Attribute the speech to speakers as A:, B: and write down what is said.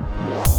A: ん